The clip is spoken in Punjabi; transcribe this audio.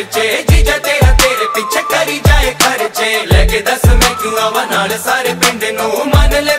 ਖਰਚੇ, ਜੀਜਾ ਤੇਰਾ ਤੇਰੇ ਪਿੱਛੇ ਕਰੀ ਜਾਏ ਖਰਚੇ। ਲੈ ਕੇ ਦੱਸ ਮੈਂ ਕਿਉਂ ਆਵਾਂ ਨਾਲ ਸਾਰੇ ਪਿੰਡ ਨੂੰ? ਮੰਨ ਲੈ